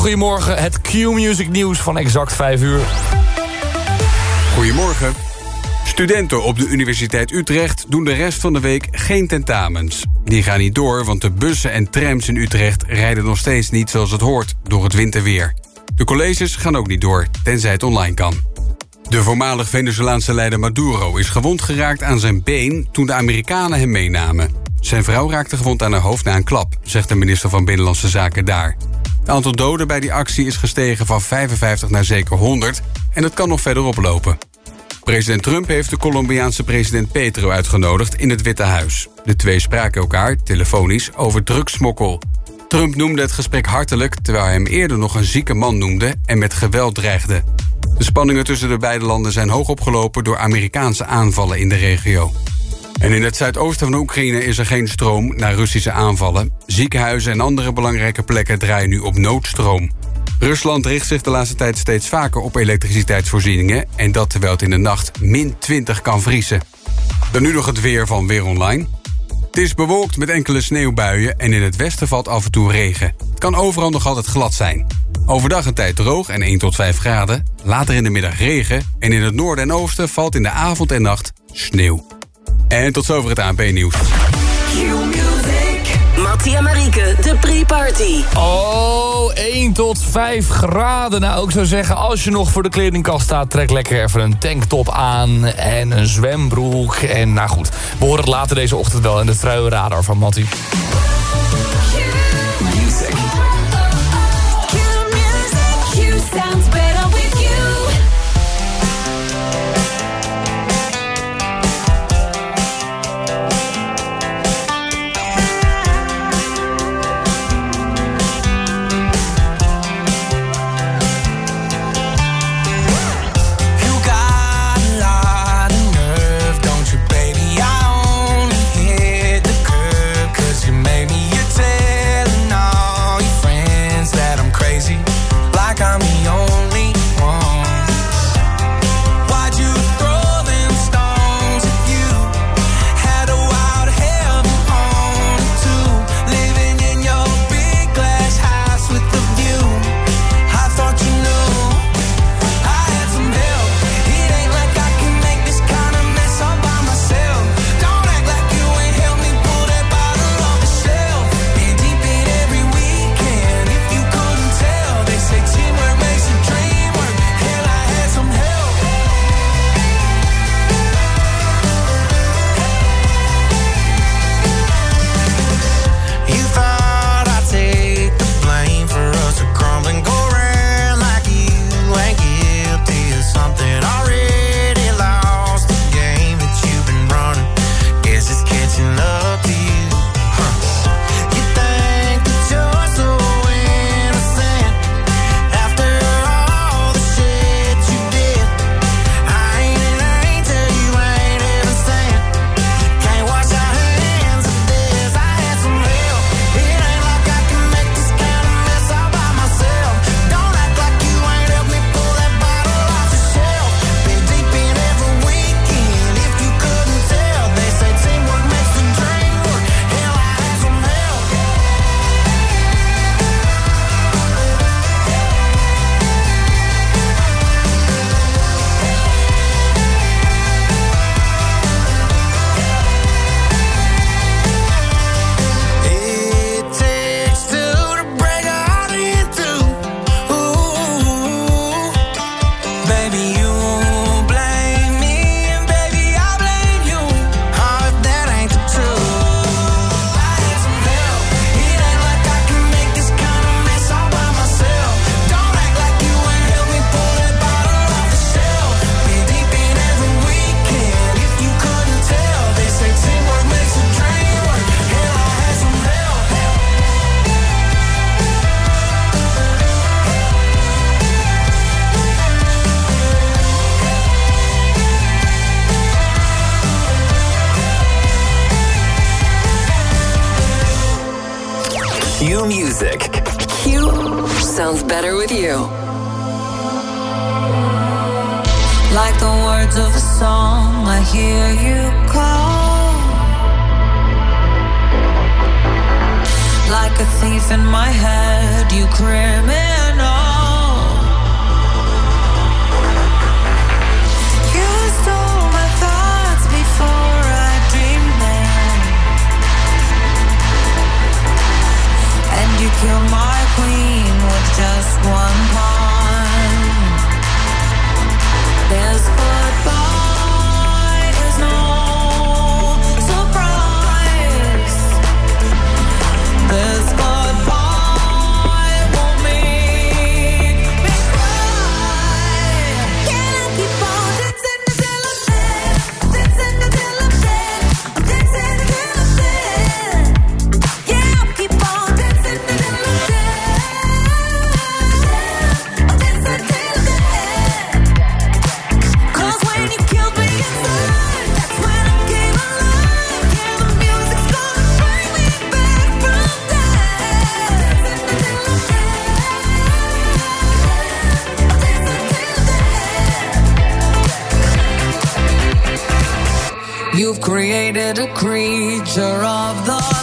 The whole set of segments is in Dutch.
Een hele goede morgen. Het Q-Music nieuws van exact 5 uur. Goedemorgen. Studenten op de Universiteit Utrecht doen de rest van de week geen tentamens. Die gaan niet door, want de bussen en trams in Utrecht rijden nog steeds niet zoals het hoort door het winterweer. De colleges gaan ook niet door, tenzij het online kan. De voormalig Venezolaanse leider Maduro is gewond geraakt aan zijn been toen de Amerikanen hem meenamen. Zijn vrouw raakte gewond aan haar hoofd na een klap, zegt de minister van Binnenlandse Zaken daar. Het aantal doden bij die actie is gestegen van 55 naar zeker 100 en het kan nog verder oplopen. President Trump heeft de Colombiaanse president Petro uitgenodigd in het Witte Huis. De twee spraken elkaar, telefonisch, over drugsmokkel. Trump noemde het gesprek hartelijk, terwijl hij hem eerder nog een zieke man noemde en met geweld dreigde. De spanningen tussen de beide landen zijn hoog opgelopen door Amerikaanse aanvallen in de regio. En in het zuidoosten van Oekraïne is er geen stroom na Russische aanvallen. Ziekenhuizen en andere belangrijke plekken draaien nu op noodstroom. Rusland richt zich de laatste tijd steeds vaker op elektriciteitsvoorzieningen... en dat terwijl het in de nacht min 20 kan vriezen. Dan nu nog het weer van Weer Online. Het is bewolkt met enkele sneeuwbuien en in het westen valt af en toe regen. Het kan overal nog altijd glad zijn. Overdag een tijd droog en 1 tot 5 graden. Later in de middag regen en in het noorden en oosten valt in de avond en nacht sneeuw. En tot zover het ANP-nieuws. Mattie en Marieke, de pre-party. Oh, 1 tot 5 graden. Nou, ik zou zeggen, als je nog voor de kledingkast staat... trek lekker even een tanktop aan en een zwembroek. En nou goed, we horen het later deze ochtend wel... in de truienradar van Mattie. better with you. Like the words of a song, I hear you call. Like a thief in my head, you criminal. you kill my queen just one pawn. There's creature of the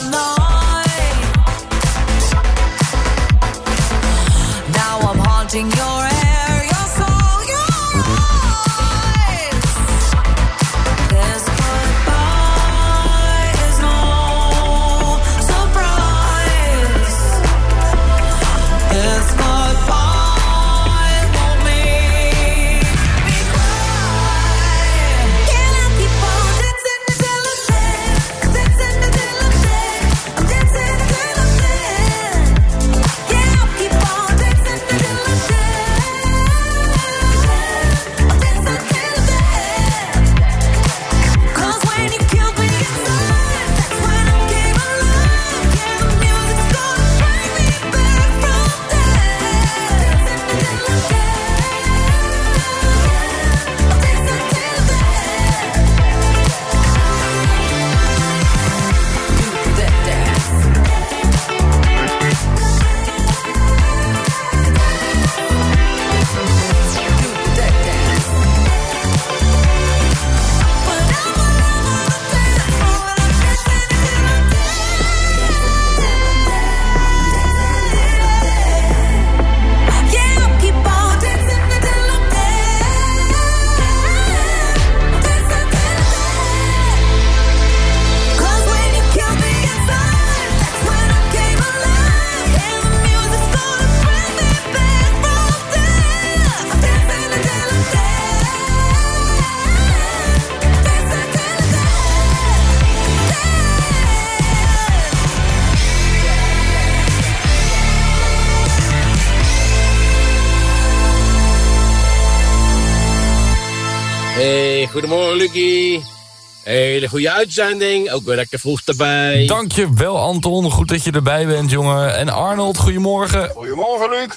goede uitzending, ook weer lekker vroeg erbij. Dankjewel Anton, goed dat je erbij bent jongen. En Arnold, goedemorgen. Goedemorgen, Luc.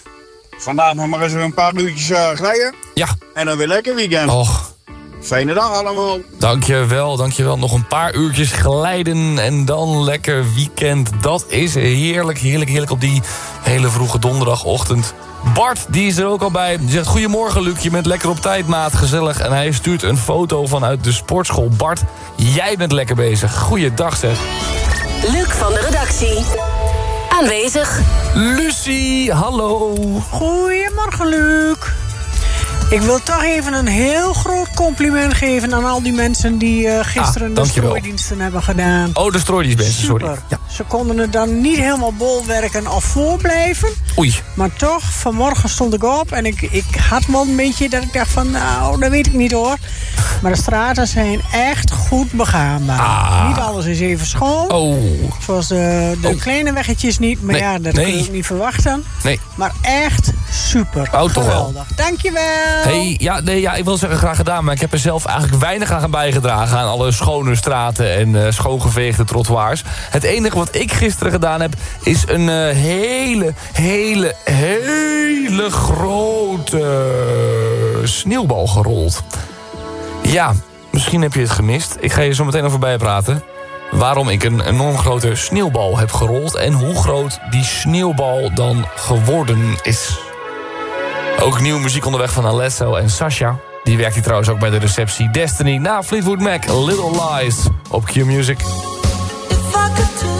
Vandaag nog maar eens een paar uurtjes uh, rijden. Ja, En dan weer lekker weekend. och, Fijne dag allemaal. dankjewel, dankjewel. Nog een paar uurtjes glijden en dan lekker weekend. Dat is heerlijk, heerlijk, heerlijk op die hele vroege donderdagochtend. Bart, die is er ook al bij. Die zegt, goedemorgen Luc, je bent lekker op tijd, maat, gezellig. En hij stuurt een foto vanuit de sportschool. Bart, jij bent lekker bezig. Goeiedag zeg. Luc van de redactie. Aanwezig. Lucie, hallo. Goedemorgen, Luc. Ik wil toch even een heel groot compliment geven aan al die mensen die eh, gisteren Ah, de dankjewel. strooidiensten hebben gedaan. Oh, de strooidienstmensen, sorry. Ja. Ze konden het dan niet helemaal bolwerken of voorblijven. Oei, Maar toch, vanmorgen stond ik op en ik, ik had wel een beetje dat ik dacht van, nou, dat weet ik niet hoor. Maar de straten zijn echt goed begaanbaar. Ah. Niet alles is even schoon. oh, Zoals de, de Oh. kleine weggetjes niet. Maar Nee, ja, dat nee. kun je ook niet verwachten. nee. Maar echt super. Oh, toch wel. Dankjewel. Hey, ja, nee, ja, ik wil zeggen graag gedaan, maar ik heb er zelf eigenlijk weinig aan bijgedragen... aan alle schone straten en eh, schoongeveegde trottoirs. Het enige wat ik gisteren gedaan heb, is een eh, hele, hele, hele grote sneeuwbal gerold. Ja, misschien heb je het gemist. Ik ga je zo meteen over bijpraten. Waarom ik een enorm grote sneeuwbal heb gerold... en hoe groot die sneeuwbal dan geworden is. Ook nieuwe muziek onderweg van Alesso en Sasha. Die werkt hier trouwens ook bij de receptie Destiny na Fleetwood Mac, Little Lies op Q Music. If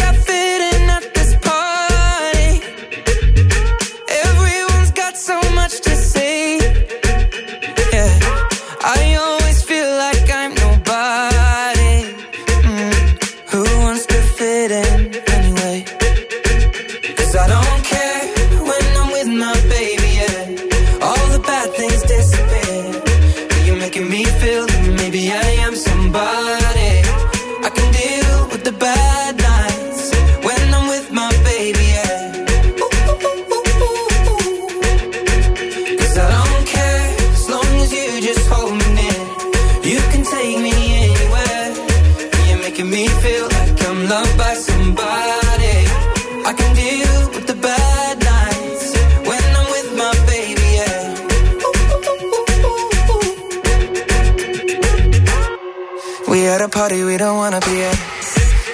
don't wanna be at.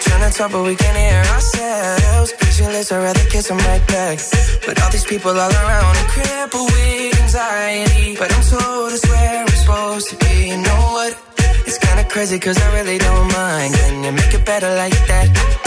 Trying to talk, but we can't hear ourselves. Pictureless, I'd rather kiss them right back. But all these people all around crippled with anxiety. But I'm told it's where I'm supposed to be. You know what? It's kinda crazy, cause I really don't mind. Can you make it better like that?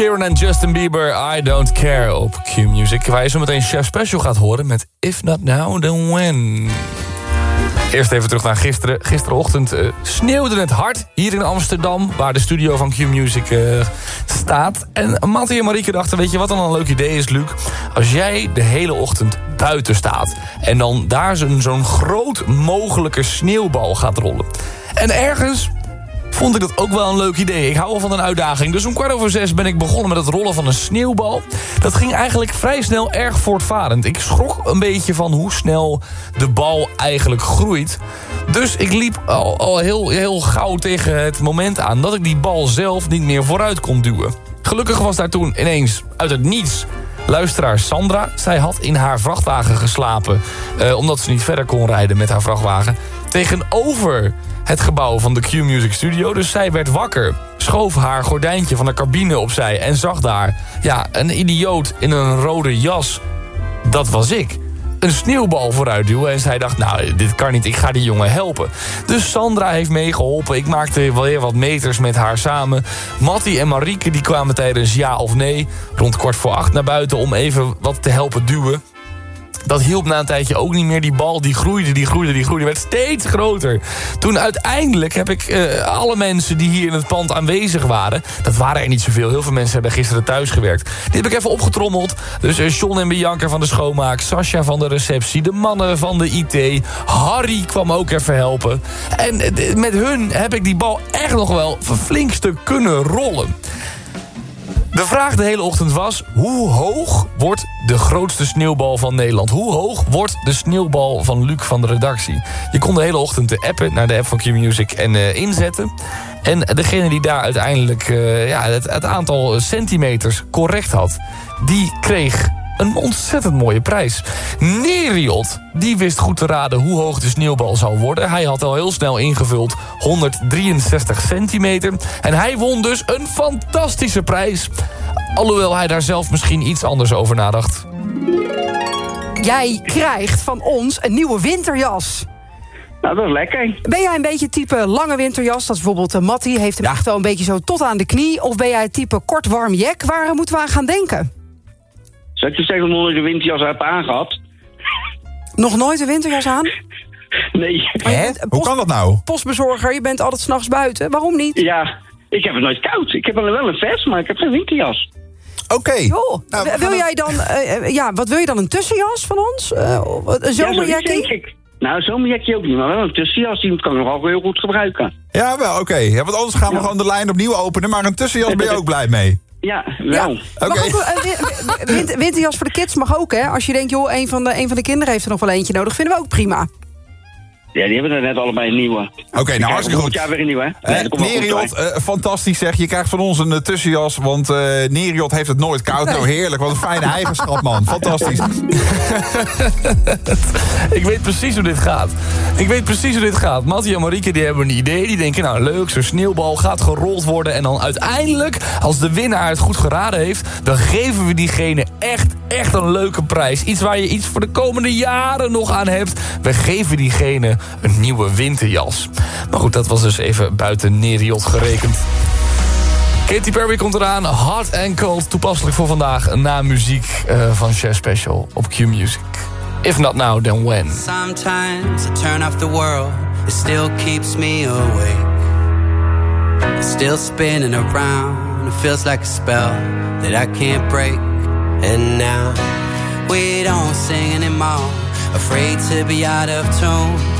Sheeran en Justin Bieber, I Don't Care op Q-Music. Waar je zo meteen Chef Special gaat horen met If Not Now, Then When. Eerst even terug naar gisteren. Gisterenochtend eh, sneeuwde het hard hier in Amsterdam... waar de studio van Q-Music eh, staat. En Mattie en Marieke dachten, weet je wat dan een leuk idee is, Luc? Als jij de hele ochtend buiten staat... en dan daar zo'n groot mogelijke sneeuwbal gaat rollen. En ergens vond ik dat ook wel een leuk idee. Ik hou wel van een uitdaging. Dus om kwart over zes ben ik begonnen met het rollen van een sneeuwbal. Dat ging eigenlijk vrij snel erg voortvarend. Ik schrok een beetje van hoe snel de bal eigenlijk groeit. Dus ik liep al, al heel, heel gauw tegen het moment aan... dat ik die bal zelf niet meer vooruit kon duwen. Gelukkig was daar toen ineens uit het niets luisteraar Sandra. Zij had in haar vrachtwagen geslapen... eh, omdat ze niet verder kon rijden met haar vrachtwagen. Tegenover het gebouw van de Q-Music Studio. Dus zij werd wakker, schoof haar gordijntje van de cabine opzij... en zag daar ja, een idioot in een rode jas. Dat was ik een sneeuwbal vooruit duwen. En zij dacht, nou, dit kan niet, ik ga die jongen helpen. Dus Sandra heeft meegeholpen. Ik maakte wel weer wat meters met haar samen. Mattie en Marieke die kwamen tijdens ja of nee... rond kwart voor acht naar buiten om even wat te helpen duwen. Dat hielp na een tijdje ook niet meer. Die bal die groeide, die groeide, die groeide. werd steeds groter. Toen uiteindelijk heb ik eh, alle mensen die hier in het pand aanwezig waren... dat waren er niet zoveel. Heel veel mensen hebben gisteren thuis gewerkt. Die heb ik even opgetrommeld. Dus eh, John en Bianca van de schoonmaak. Sascha van de receptie. De mannen van de IT. Harry kwam ook even helpen. En eh, met hun heb ik die bal echt nog wel een flink kunnen rollen. De vraag de hele ochtend was... hoe hoog wordt de grootste sneeuwbal van Nederland? Hoe hoog wordt de sneeuwbal van Luc van de redactie? Je kon de hele ochtend de appen naar de app van Q-Music en eh, inzetten. En degene die daar uiteindelijk eh, ja, het, het aantal centimeters correct had... die kreeg een ontzettend mooie prijs. Neriot, die wist goed te raden hoe hoog de sneeuwbal zou worden. Hij had al heel snel ingevuld 163 centimeter. En hij won dus een fantastische prijs. Alhoewel hij daar zelf misschien iets anders over nadacht. Jij krijgt van ons een nieuwe winterjas. Nou, dat is lekker. Ben jij een beetje type lange winterjas? Dat is bijvoorbeeld uh, Mattie heeft hem echt wel een beetje zo tot aan de knie. Of ben jij type kort warm jack? Waar eh, moeten we aan gaan denken? Zou ik je zeggen dat ik de winterjas heb aangehad? Nog nooit een winterjas aan? Nee. Een Hoe kan dat nou? Postbezorger, je bent altijd s'nachts buiten. Waarom niet? Ja, ik heb het nooit koud. Ik heb wel wel een vest, maar ik heb geen winterjas. Oké. Nou, wil gaan jij dan, eh, eh, ja, wat wil je dan, een tussenjas van ons? Eh, een Ja, zomerjackie? Nou, zomerjekje ook niet, maar wel een tussenjas. Die kan ik nog wel heel goed gebruiken. Ja, wel, oké. Ja, want anders gaan we gewoon de lijn opnieuw openen. Maar een tussenjas ben je ook blij mee. Ja, Ja, wel. Oké. mag ook, een win- win- winterjas voor de kids mag ook, hè? Als je denkt, joh, een van, de, een van de kinderen heeft er nog wel eentje nodig. Vinden we ook prima. Ja, die hebben er net allebei een nieuwe. Oké, nou hartstikke goed. Ja, weer een nieuwe, hè? Eh, Nee, goed Neriot, eh, fantastisch zeg. Je krijgt van ons een eh, tussenjas, want eh Neriot heeft het nooit koud. Nou, heerlijk. Wat een fijne eigenschap, man. Fantastisch. Ik weet precies hoe dit gaat. Ik weet precies hoe dit gaat. Mattie en Marieke die hebben een idee. Die denken, nou leuk, zo'n sneeuwbal gaat gerold worden. En dan uiteindelijk, als de winnaar het goed geraden heeft... dan geven we diegene echt, echt een leuke prijs. Iets waar je iets voor de komende jaren nog aan hebt. We geven diegene een nieuwe winterjas. Maar goed, dat was dus even buiten Neriot gerekend. Katy Perry komt eraan. Hot and Cold. Toepasselijk voor vandaag na muziek eh, van Chef Special op Q-Music. If not now, then when? Sometimes I turn off the world, it still keeps me awake. It's still spinning around, it feels like a spell that I can't break. And now we don't sing anymore, afraid to be out of tune.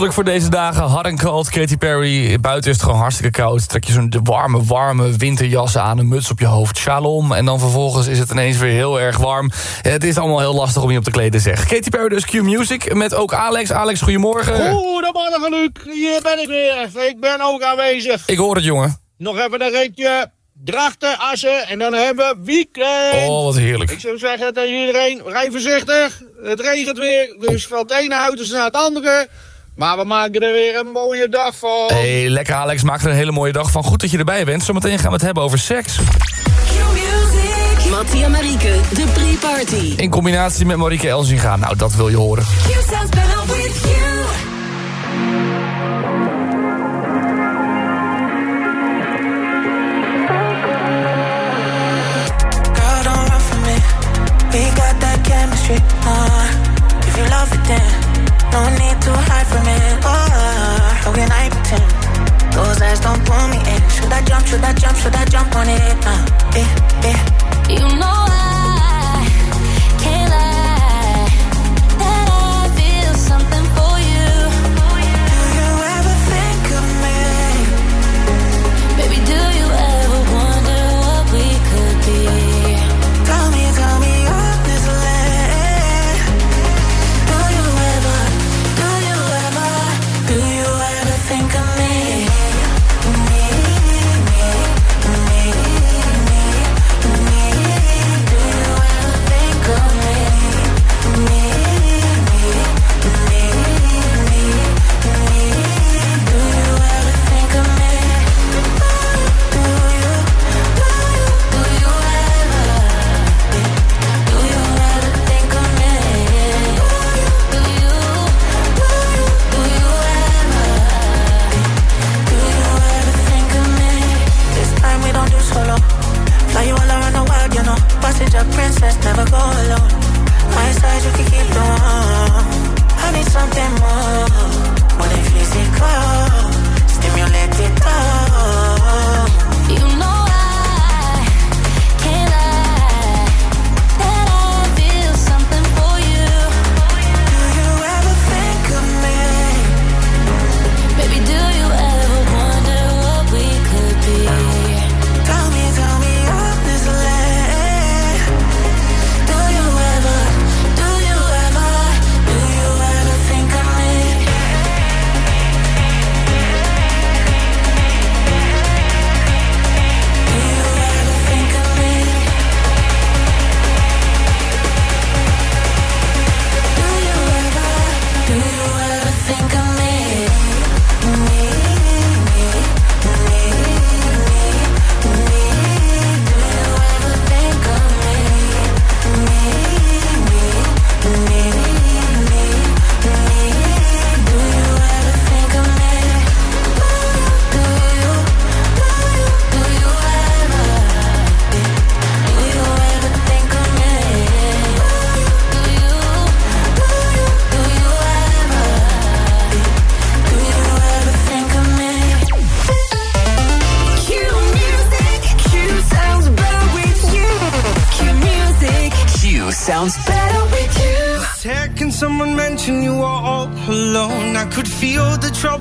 toepasselijk voor deze dagen. Hard koud, Katy Perry. Buiten is het gewoon hartstikke koud. Trek je zo'n warme, warme winterjas aan. Een muts op je hoofd. Shalom. En dan vervolgens is het ineens weer heel erg warm. Het is allemaal heel lastig om je op te kleden, zeg. Katy Perry dus, Q Music. Met ook Alex. Alex, goedemorgen. Goedemorgen, Luc. Hier ben ik weer. Ik ben ook aanwezig. Ik hoor het, jongen. Nog even een reetje. Drachten, assen en dan hebben we weekend. Oh, wat heerlijk. Ik zou zeggen tegen iedereen, rij voorzichtig. Het regent weer, dus van het ene houten naar het andere. Maar we maken er weer een mooie dag van. hey, lekker Alex, maak er een hele mooie dag van. Goed dat je erbij bent. Zometeen gaan we het hebben over seks. Mattia Marieke, de pre-party. In combinatie met Marieke Elzinga. Nou, dat wil je horen. Should I jump? Should I jump on it? Uh. Eh, eh. You know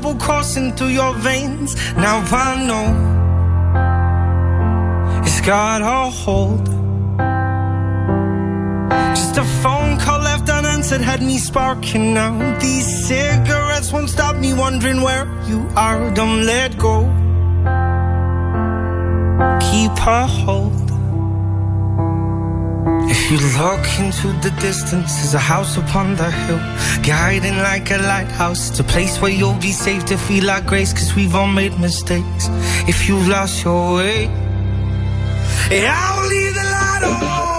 trouble through your veins. Now I know it's got a hold. Just a phone call left unanswered had me sparking now. These cigarettes won't stop me wondering where you are. Don't let go. Keep a hold. If you look into the distance, there's a house upon the hill, guiding like a lighthouse. It's a place where you'll be safe to feel our grace, cause we've all made mistakes. If you've lost your way, I'll leave the light on.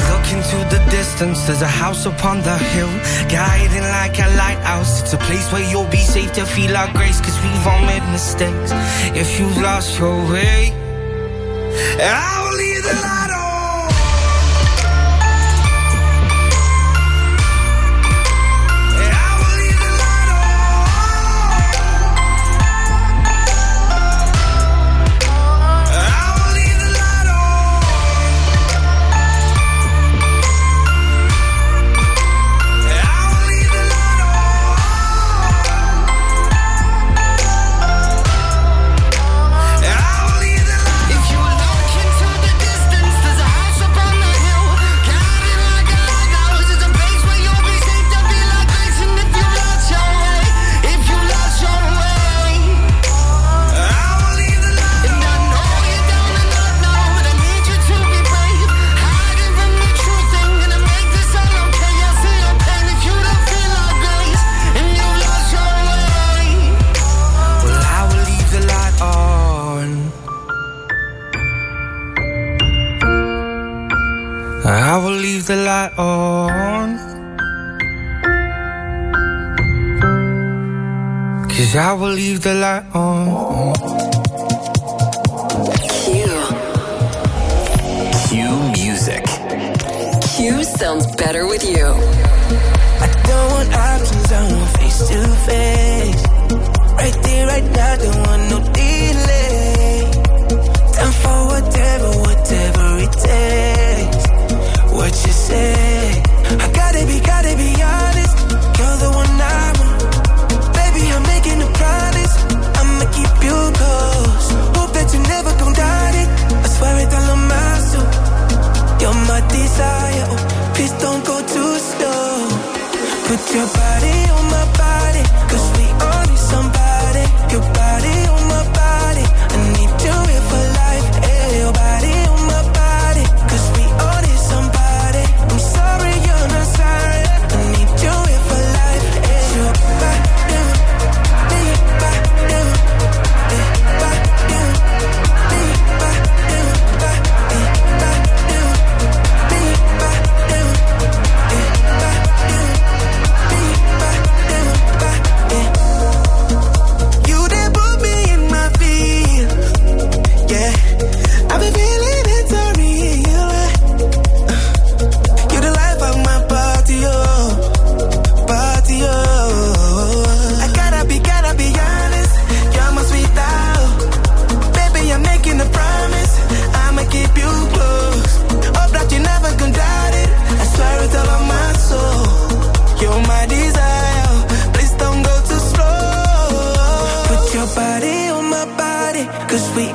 into the distance, there's a house upon the hill, guiding like a lighthouse. It's a place where you'll be safe to feel our grace, cause we've all made mistakes. If you've lost your way, I'll leave the light I will leave the light on. Cause I will leave the light on. Q music. Q sounds better with you. I don't want options, I want face to face. Right there, right now, don't want no delay. Time for whatever, whatever it takes. Your body Cause we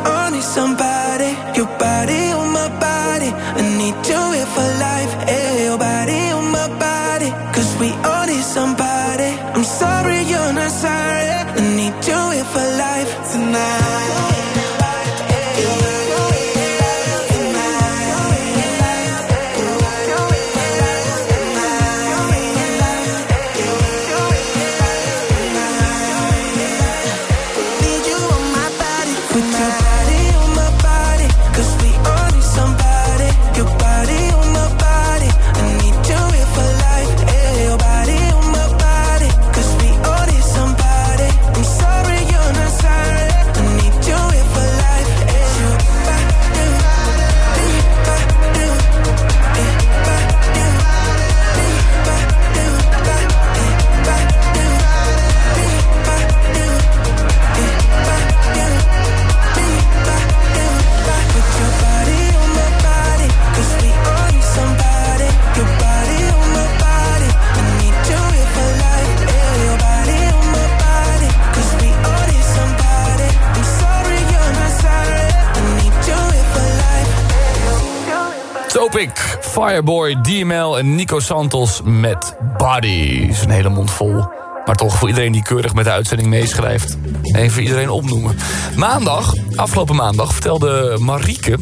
Fireboy, DML en Nico Santos met Body. is een hele mond vol. Maar toch voor iedereen die keurig met de uitzending meeschrijft. Even iedereen opnoemen. Maandag, afgelopen maandag, vertelde Marieke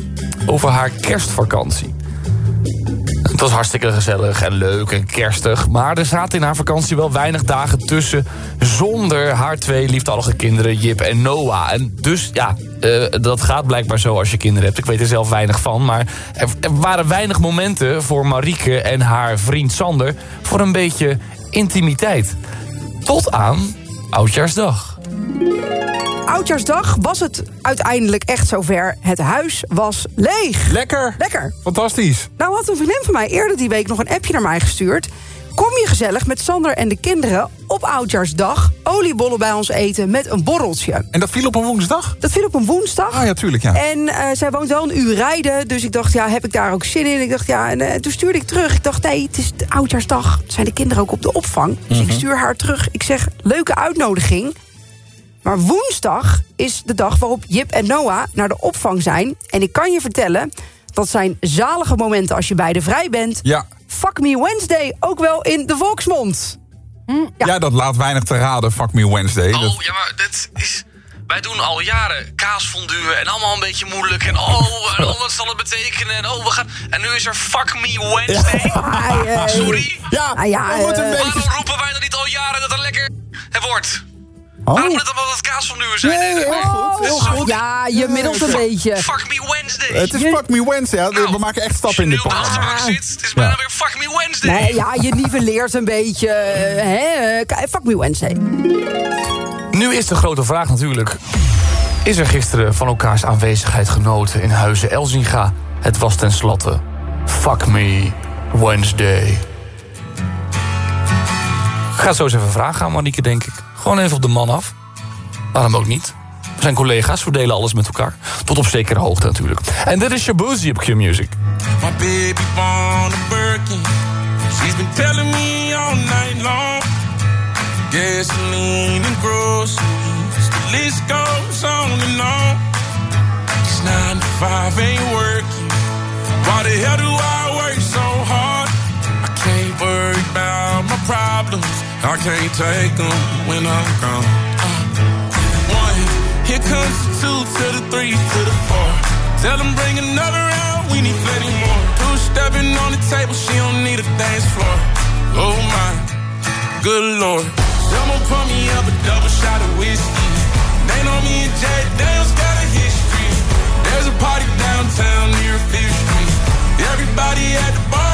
over haar kerstvakantie. Het was hartstikke gezellig en leuk en kerstig. Maar er zaten in haar vakantie wel weinig dagen tussen... zonder haar twee lieftallige kinderen, Jip en Noah. En dus, ja, eh, dat gaat blijkbaar zo als je kinderen hebt. Ik weet er zelf weinig van. Maar er, er waren weinig momenten voor Marieke en haar vriend Sander... voor een beetje intimiteit. Tot aan Oudjaarsdag. Oudjaarsdag was het uiteindelijk echt zover. Het huis was leeg. Lekker. Lekker. Fantastisch. Nou had een vriendin van mij eerder die week nog een appje naar mij gestuurd. Kom je gezellig met Sander en de kinderen op Oudjaarsdag... oliebollen bij ons eten met een borreltje. En dat viel op een woensdag? Dat viel op een woensdag. Ah ja, tuurlijk, ja. En eh, zij woont wel een uur rijden. Dus ik dacht, ja, heb ik daar ook zin in? Ik dacht, ja, en eh, toen stuurde ik terug. Ik dacht, nee, het is Oudjaarsdag. Zijn de kinderen ook op de opvang? Dus ik Mhm. stuur haar terug. Ik zeg, leuke uitnodiging. Maar woensdag is de dag waarop Jip en Noah naar de opvang zijn. En ik kan je vertellen, dat zijn zalige momenten als je beide vrij bent. Ja. Fuck me Wednesday, ook wel in de volksmond. Ja. dat laat weinig te raden, Fuck Me Wednesday. Dat- Oh, ja, maar dit is... Wij doen al jaren kaasfondue en allemaal een beetje moeilijk. En oh, en oh, wat zal het betekenen? En oh, we gaan... En nu is er Fuck Me Wednesday. Ah, eh, Sorry? Ja, ah, ja, we moeten een eh, beetje... Waarom roepen wij dan niet al jaren dat het lekker het wordt? Oh. Waarom moet het allemaal wat kaasfondue zijn? Nee, heel goed, heel goed. Ja, je middelt een beetje. Fuck Me Wednesday. Het is Fuck Me Wednesday. ja. We maken echt stappen in dit Als je nu op de programma. achterbank zit, het is bijna weer Fuck Me Wednesday. Nee, ja, je nivelleert een beetje. eh, Hè? K- Fuck me Wednesday. Nu is de grote vraag natuurlijk... Is er gisteren van elkaars aanwezigheid genoten in Huizen Elzinga? Het was tenslotte Fuck Me Wednesday. Ik ga het zo eens even vragen aan Marieke, denk ik. Gewoon even op de man af. Waarom ook niet? We zijn collega's, we delen alles met elkaar. Tot op zekere hoogte natuurlijk. En dit is Shabuzi op Q-Music. My baby born a Birkin. She's been telling me all night long. Gasoline and groceries. The list goes on and on. It's nine to five ain't working. Why the hell do I work so hard? I can't worry about my problems. I can't take them when I'm gone. Uh, one, here comes the two to the three to the four. Tell them bring another round, we need plenty more. Two stepping on the table, she don't need a dance floor. Oh my, good lord. Someone pour me up a double shot of whiskey. They know me and Jay Dale's got a history. There's a party downtown near Fifth Street. Everybody at the bar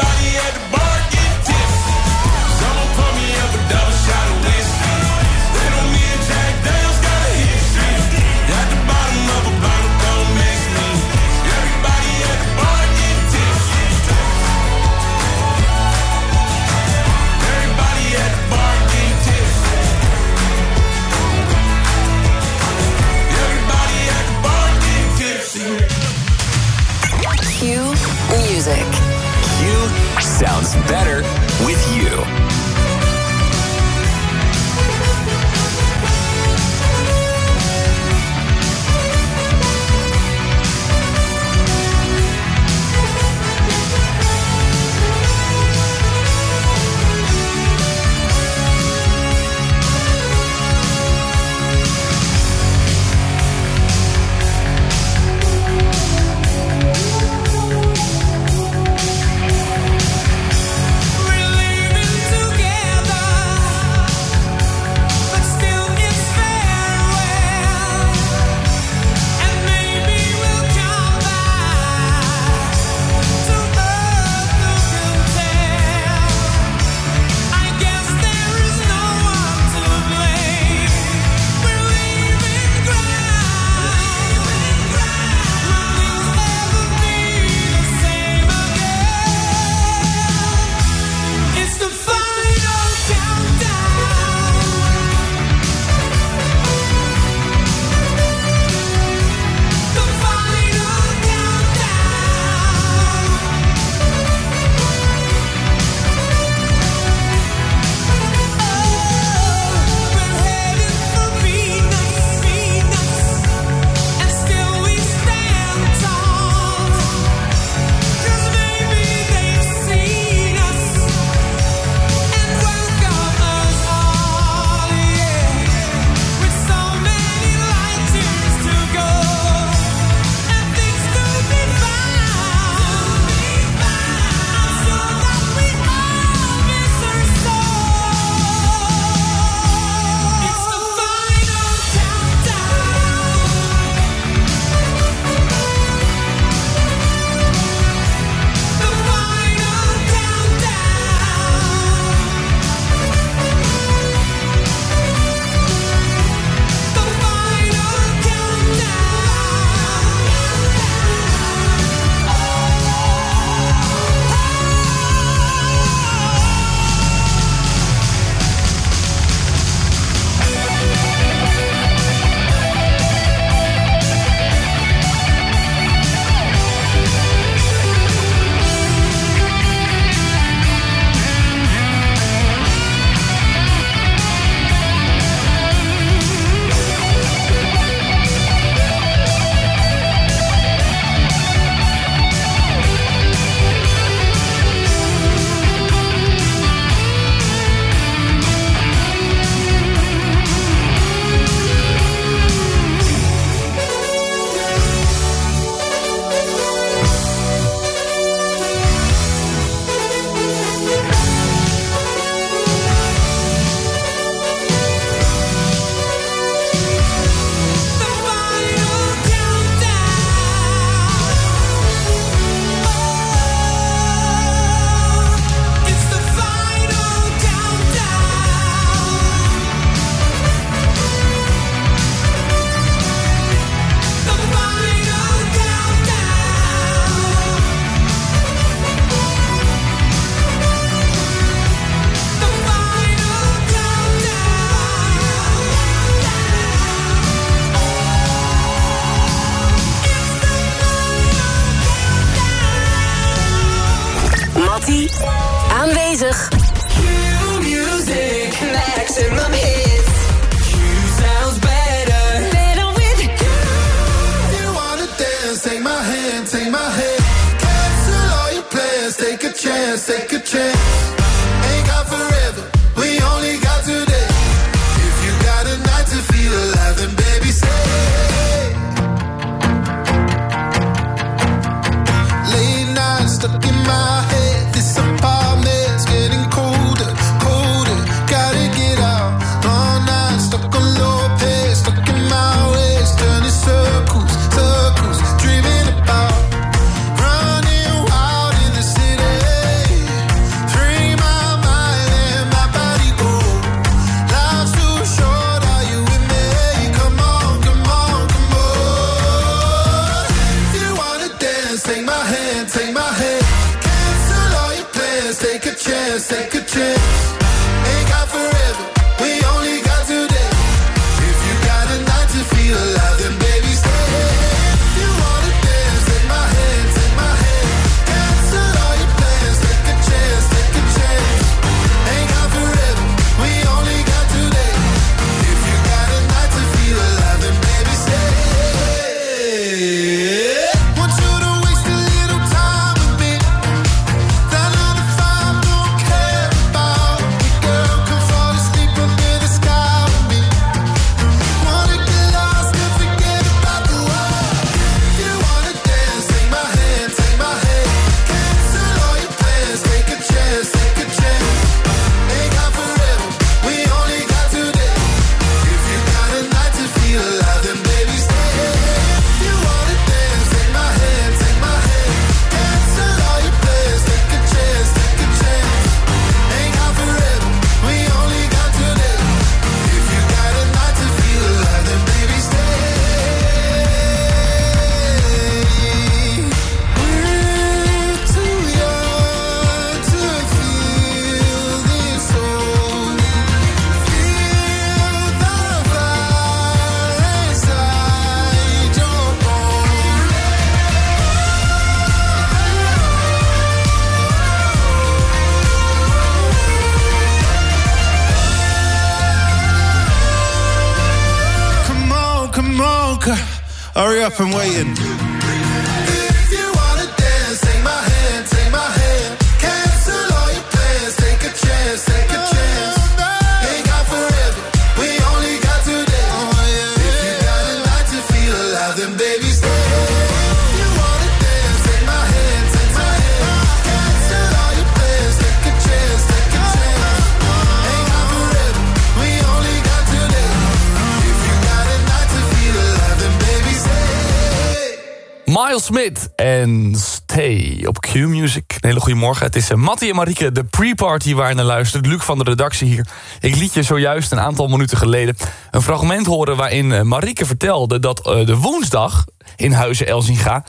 Miles Smith en Stay op Q-Music. Een hele goede morgen. Het is uh, Mattie en Marieke, de pre-party waar je naar luistert. Luc van de redactie hier. Ik liet je zojuist een aantal minuten geleden een fragment horen... waarin uh, Marieke vertelde dat uh, de woensdag in Huizen Elzinga...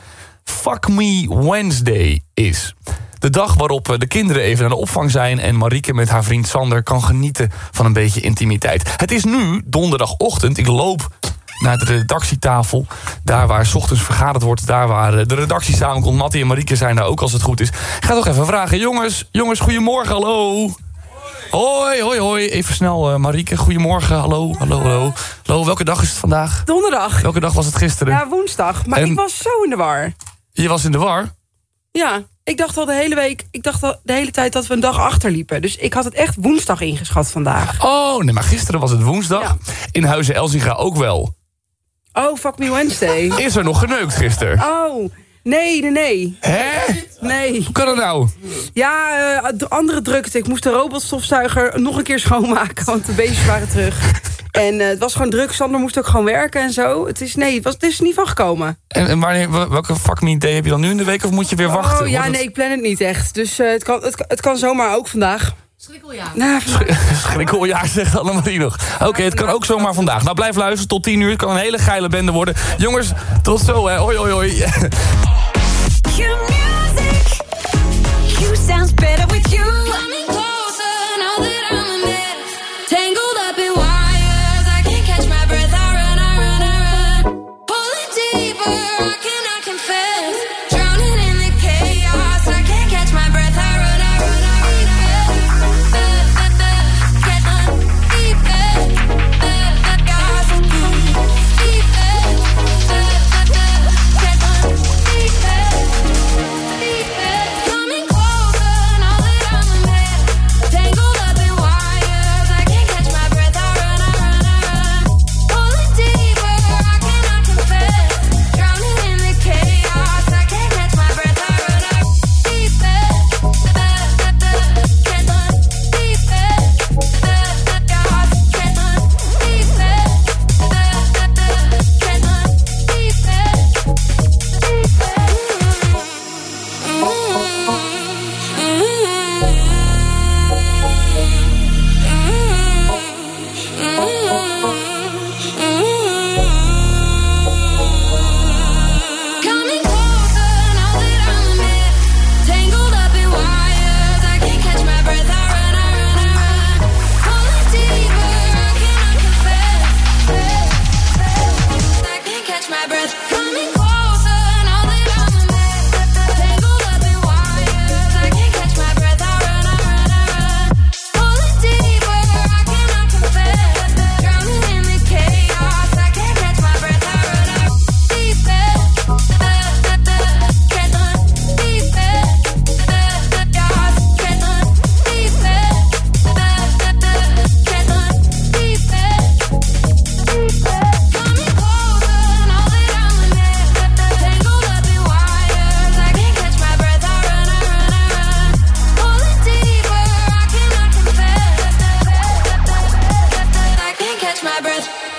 Fuck Me Wednesday is. De dag waarop de kinderen even naar de opvang zijn... en Marieke met haar vriend Sander kan genieten van een beetje intimiteit. Het is nu donderdagochtend. Ik loop naar de redactietafel. Daar waar 's ochtends vergaderd wordt. Daar waar eh, de redactie samenkomt. Mattie en Marieke zijn daar ook als het goed is. Ik ga toch even vragen. Jongens, jongens, goedemorgen, hallo. Hoi, hoi, hoi. Even snel, uh, Marieke. Goedemorgen, hallo, hallo, hallo. Hallo, welke dag is het vandaag? Donderdag. Welke dag was het gisteren? Ja, woensdag. Maar En- ik was zo in de war. Je was in de war? Ja, ik dacht al de hele week, ik dacht al de hele tijd dat we een dag achterliepen. Dus ik had het echt woensdag ingeschat vandaag. Oh, nee, maar gisteren was het woensdag. In Huizen Elzinga ook wel. Oh, fuck me Wednesday. Is er nog geneukt gisteren? Oh, nee, nee, nee. Hè? Nee. Hoe kan dat nou? Ja, eh, de andere drukte. Ik moest de robotstofzuiger nog een keer schoonmaken, want de beestjes waren terug. En eh, het was gewoon druk. Sander moest ook gewoon werken en zo. Het is, nee, het, was, het is niet van gekomen. En, en wanneer, wel- welke fuck me day heb je dan nu in de week? Of moet je weer wachten? Oh ja, nee, ik plan het niet echt. Dus eh, het, kan, het, kan- het kan zomaar ook vandaag. Schrikkeljaar. Nou, Schrikkeljaar zegt Annemarie nog. Oké, het kan ook zomaar vandaag. Nou, blijf luisteren tot 10 uur. Het kan een hele geile bende worden. Jongens, tot zo hè. Hoi, hoi, hoi. You sounds better with you.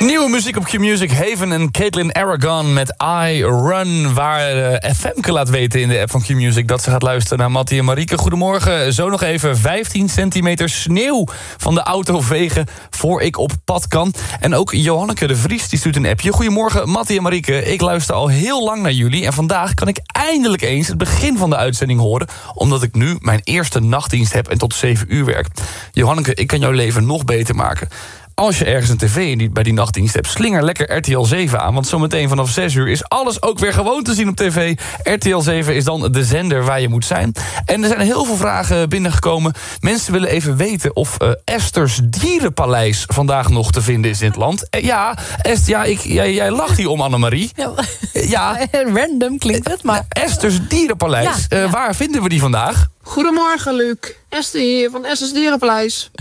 Nieuwe muziek op Q-Music. Haven en Caitlin Aragon met I Run. Waar uh, FMke laat weten in de app van Q-Music... dat ze gaat luisteren naar Mattie en Marieke. Goedemorgen. Zo nog even 15 centimeter sneeuw van de auto vegen... voor ik op pad kan. En ook Johanneke de Vries die stuurt een appje. Goedemorgen, Mattie en Marieke. Ik luister al heel lang naar jullie... en vandaag kan ik eindelijk eens het begin van de uitzending horen... omdat ik nu mijn eerste nachtdienst heb en tot 7 uur werk. Johanneke, ik kan jouw leven nog beter maken... Als je ergens een tv die, bij die nachtdienst hebt... slinger lekker RTL 7 aan. Want zometeen vanaf 6 uur is alles ook weer gewoon te zien op tv. RTL 7 is dan de zender waar je moet zijn. En er zijn heel veel vragen binnengekomen. Mensen willen even weten of uh, Esther's Dierenpaleis... vandaag nog te vinden is in het land. Eh, ja, Est, ja, ik, jij, jij lacht hier om, Annemarie. Ja, Ja, random klinkt het, maar... Esther's Dierenpaleis. Ja, Eh, waar vinden we die vandaag? Goedemorgen, Luc. Esther hier van Esther's Dierenpaleis.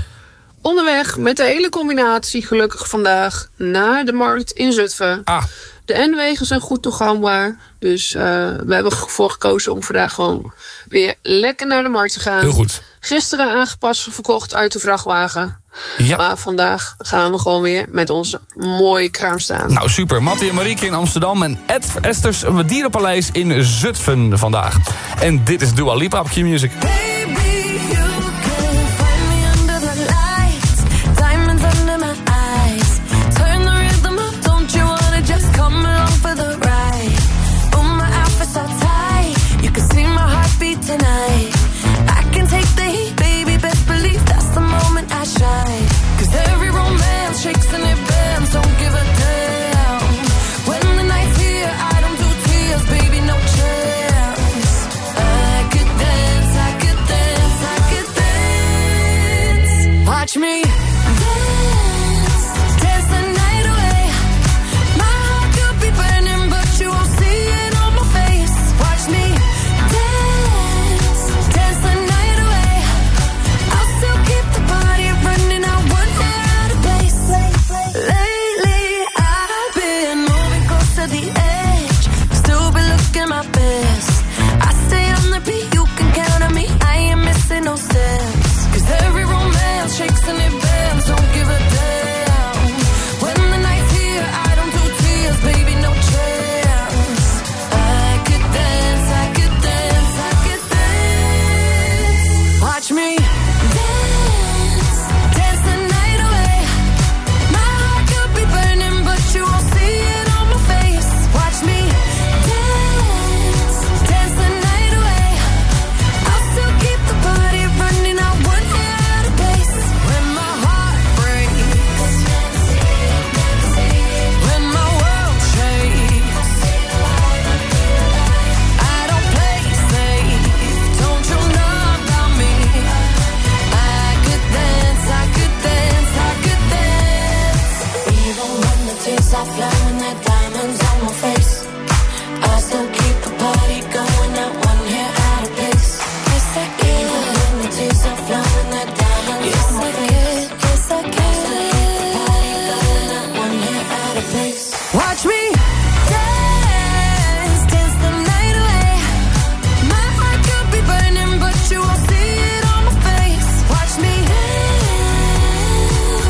Onderweg met de hele combinatie gelukkig vandaag naar de markt in Zutphen. Ah. De N-wegen zijn goed toegankbaar. Dus eh, we hebben ervoor gekozen om vandaag gewoon weer lekker naar de markt te gaan. Heel goed. Gisteren aangepast verkocht uit de vrachtwagen. Ja. Maar vandaag gaan we gewoon weer met onze mooie kraam staan. Nou, super. Mattie en Marieke in Amsterdam en Ed Esther's Dierenpaleis in Zutphen vandaag. En dit is Dua Lipa op Q-Music.